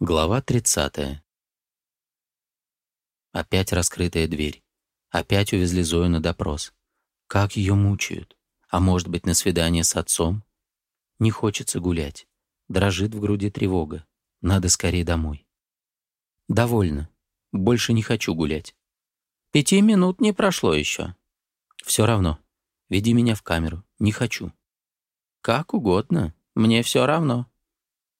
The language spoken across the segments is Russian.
Глава 30. Опять раскрытая дверь. Опять увезли Зою на допрос. Как ее мучают. А может быть, на свидание с отцом? Не хочется гулять. Дрожит в груди тревога. Надо скорее домой. Довольно. Больше не хочу гулять. Пяти минут не прошло еще. Все равно. Веди меня в камеру. Не хочу. Как угодно. Мне все равно.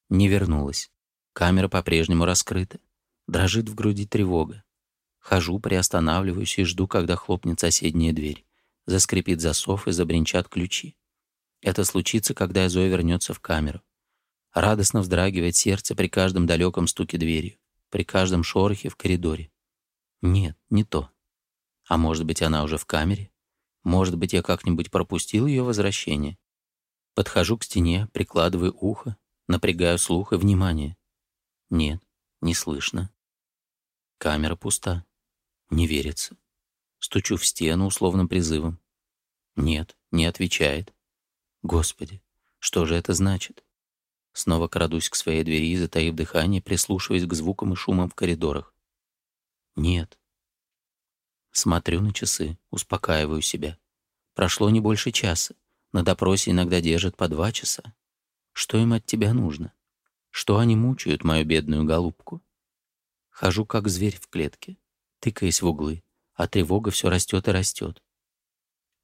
Не вернулась. Камера по-прежнему раскрыта. Дрожит в груди тревога. Хожу, приостанавливаюсь и жду, когда хлопнет соседняя дверь. Заскрипит засов и забринчат ключи. Это случится, когда Зоя вернется в камеру. Радостно вздрагивает сердце при каждом далеком стуке дверью, при каждом шорохе в коридоре. Нет, не то. А может быть, она уже в камере? Может быть, я как-нибудь пропустил ее возвращение? Подхожу к стене, прикладываю ухо, напрягаю слух и внимание. Нет, не слышно. Камера пуста. Не верится. Стучу в стену условным призывом. Нет, не отвечает. Господи, что же это значит? Снова крадусь к своей двери, затаив дыхание, прислушиваясь к звукам и шумам в коридорах. Нет. Смотрю на часы, успокаиваю себя. Прошло не больше часа. На допросе иногда держат по два часа. Что им от тебя нужно? что они мучают мою бедную голубку. Хожу, как зверь в клетке, тыкаясь в углы, а тревога все растет и растет.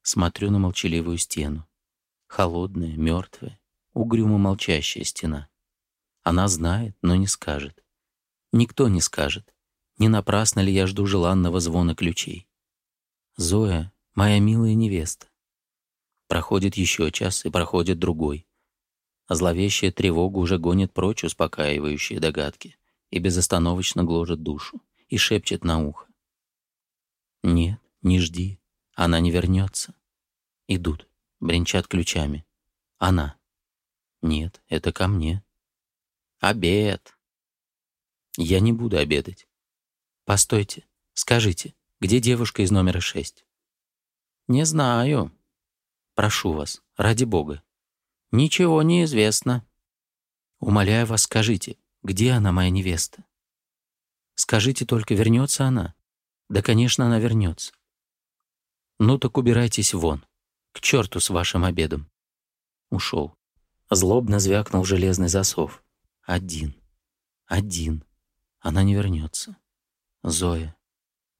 Смотрю на молчаливую стену. Холодная, мертвая, угрюмо молчащая стена. Она знает, но не скажет. Никто не скажет. Не напрасно ли я жду желанного звона ключей? Зоя, моя милая невеста. Проходит еще час и проходит другой а зловещая тревога уже гонит прочь успокаивающие догадки и безостановочно гложет душу и шепчет на ухо. «Нет, не жди, она не вернется». Идут, бренчат ключами. «Она». «Нет, это ко мне». «Обед». «Я не буду обедать». «Постойте, скажите, где девушка из номера шесть?» «Не знаю». «Прошу вас, ради бога, Ничего не известно. Умоляю вас, скажите, где она, моя невеста? Скажите только, вернется она? Да, конечно, она вернется. Ну так убирайтесь вон. К черту с вашим обедом. Ушел. Злобно звякнул железный засов. Один. Один. Она не вернется. Зоя.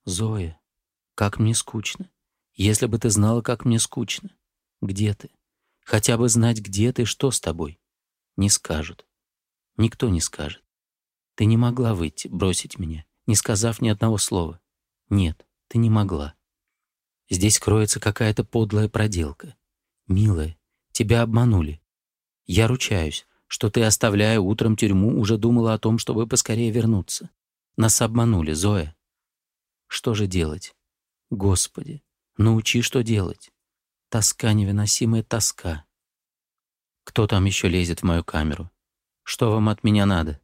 Зоя. Как мне скучно. Если бы ты знала, как мне скучно. Где ты? хотя бы знать, где ты, что с тобой. Не скажут. Никто не скажет. Ты не могла выйти, бросить меня, не сказав ни одного слова. Нет, ты не могла. Здесь кроется какая-то подлая проделка. Милая, тебя обманули. Я ручаюсь, что ты, оставляя утром тюрьму, уже думала о том, чтобы поскорее вернуться. Нас обманули, Зоя. Что же делать? Господи, научи, что делать. Тоска, невыносимая тоска. Кто там еще лезет в мою камеру? Что вам от меня надо?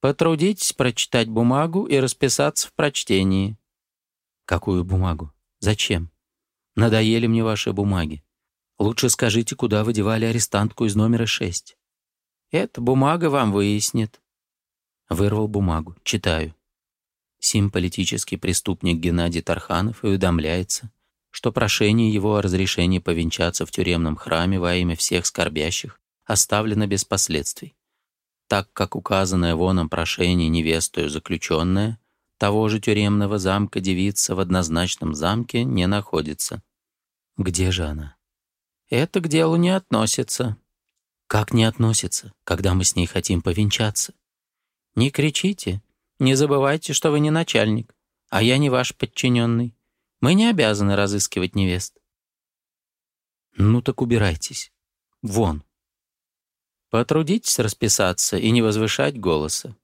Потрудитесь прочитать бумагу и расписаться в прочтении. Какую бумагу? Зачем? Надоели мне ваши бумаги. Лучше скажите, куда вы девали арестантку из номера 6. Эта бумага вам выяснит. Вырвал бумагу. Читаю. Сим политический преступник Геннадий Тарханов и уведомляется, что прошение его о разрешении повенчаться в тюремном храме во имя всех скорбящих оставлено без последствий, так как указанное воном прошение невестою заключенное того же тюремного замка девица в однозначном замке не находится. Где же она? Это к делу не относится. Как не относится, когда мы с ней хотим повенчаться? Не кричите, не забывайте, что вы не начальник, а я не ваш подчиненный. Мы не обязаны разыскивать невест». «Ну так убирайтесь. Вон». «Потрудитесь расписаться и не возвышать голоса».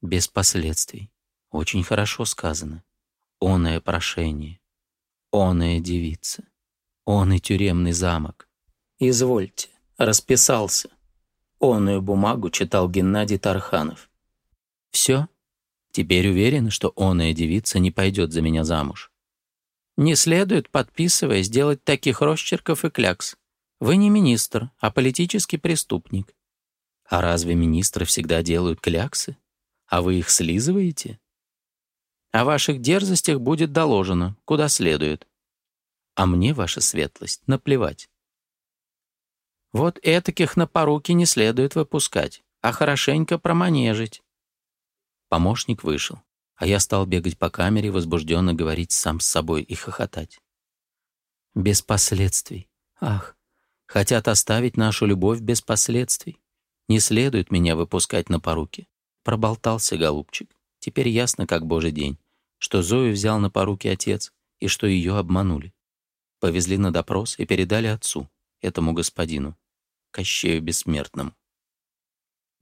«Без последствий. Очень хорошо сказано. Оное прошение. Оная девица. Он и тюремный замок». «Извольте. Расписался». Оную бумагу читал Геннадий Тарханов. «Все? Теперь уверен, что оная девица не пойдет за меня замуж?» Не следует, подписывая сделать таких росчерков и клякс. Вы не министр, а политический преступник. А разве министры всегда делают кляксы? А вы их слизываете? О ваших дерзостях будет доложено, куда следует. А мне, ваша светлость, наплевать. Вот этаких на поруки не следует выпускать, а хорошенько проманежить. Помощник вышел а я стал бегать по камере, возбужденно говорить сам с собой и хохотать. Без последствий. Ах, хотят оставить нашу любовь без последствий. Не следует меня выпускать на поруки. Проболтался голубчик. Теперь ясно, как божий день, что Зою взял на поруки отец и что ее обманули. Повезли на допрос и передали отцу, этому господину, Кощею Бессмертному.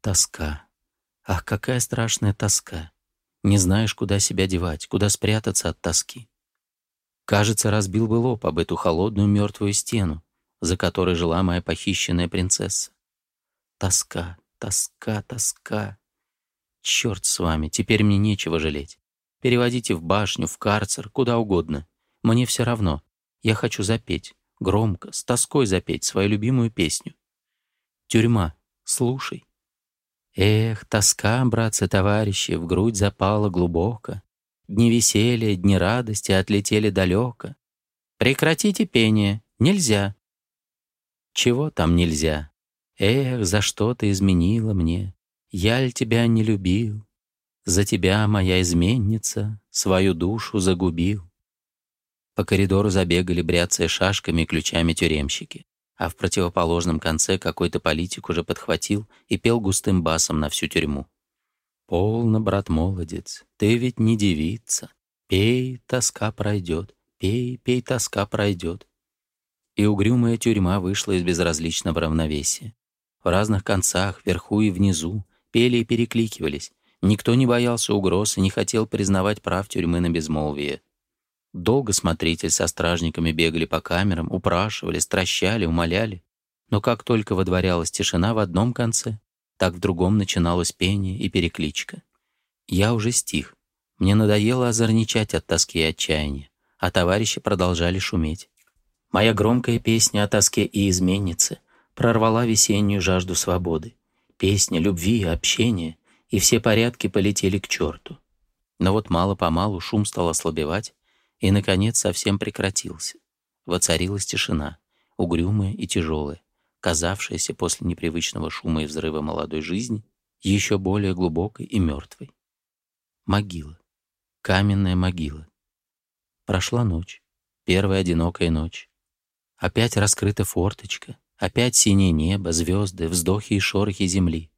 Тоска. Ах, какая страшная тоска. Не знаешь, куда себя девать, куда спрятаться от тоски. Кажется, разбил бы лоб об эту холодную мертвую стену, за которой жила моя похищенная принцесса. Тоска, тоска, тоска. Черт с вами, теперь мне нечего жалеть. Переводите в башню, в карцер, куда угодно. Мне все равно. Я хочу запеть, громко, с тоской запеть свою любимую песню. Тюрьма, слушай. Эх, тоска, братцы-товарищи, в грудь запала глубоко. Дни веселья, дни радости отлетели далеко. Прекратите пение, нельзя. Чего там нельзя? Эх, за что ты изменила мне? Я ль тебя не любил? За тебя, моя изменница, свою душу загубил. По коридору забегали, бряцая шашками и ключами тюремщики а в противоположном конце какой-то политик уже подхватил и пел густым басом на всю тюрьму. «Полно, брат молодец, ты ведь не девица. Пей, тоска пройдет, пей, пей, тоска пройдет». И угрюмая тюрьма вышла из безразличного равновесия. В разных концах, вверху и внизу, пели и перекликивались. Никто не боялся угроз и не хотел признавать прав тюрьмы на безмолвие. Долго смотритель со стражниками бегали по камерам, упрашивали, стращали, умоляли. Но как только водворялась тишина в одном конце, так в другом начиналось пение и перекличка. Я уже стих. Мне надоело озорничать от тоски и отчаяния, а товарищи продолжали шуметь. Моя громкая песня о тоске и изменнице прорвала весеннюю жажду свободы. Песня любви и общения, и все порядки полетели к черту. Но вот мало-помалу шум стал ослабевать, и, наконец, совсем прекратился. Воцарилась тишина, угрюмая и тяжелая, казавшаяся после непривычного шума и взрыва молодой жизни еще более глубокой и мертвой. Могила. Каменная могила. Прошла ночь. Первая одинокая ночь. Опять раскрыта форточка. Опять синее небо, звезды, вздохи и шорохи земли.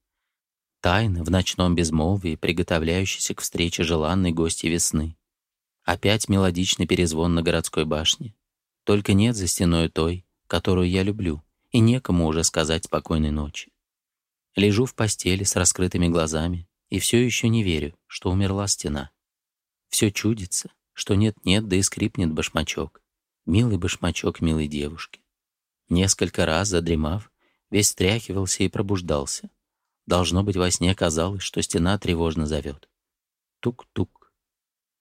Тайна в ночном безмолвии, приготовляющаяся к встрече желанной гости весны. Опять мелодичный перезвон на городской башне. Только нет за стеной той, которую я люблю, и некому уже сказать спокойной ночи. Лежу в постели с раскрытыми глазами и все еще не верю, что умерла стена. Все чудится, что нет-нет, да и скрипнет башмачок. Милый башмачок милой девушки. Несколько раз, задремав, весь стряхивался и пробуждался. Должно быть, во сне казалось, что стена тревожно зовет. Тук-тук,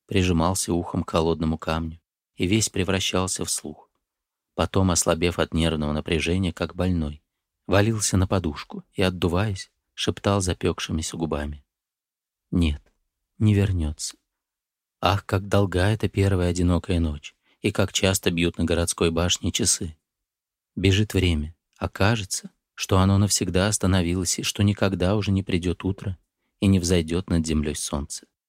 прижимался ухом к холодному камню и весь превращался в слух. Потом, ослабев от нервного напряжения, как больной, валился на подушку и, отдуваясь, шептал запекшимися губами. «Нет, не вернется. Ах, как долга эта первая одинокая ночь, и как часто бьют на городской башне часы. Бежит время, а кажется, что оно навсегда остановилось и что никогда уже не придет утро и не взойдет над землей солнце.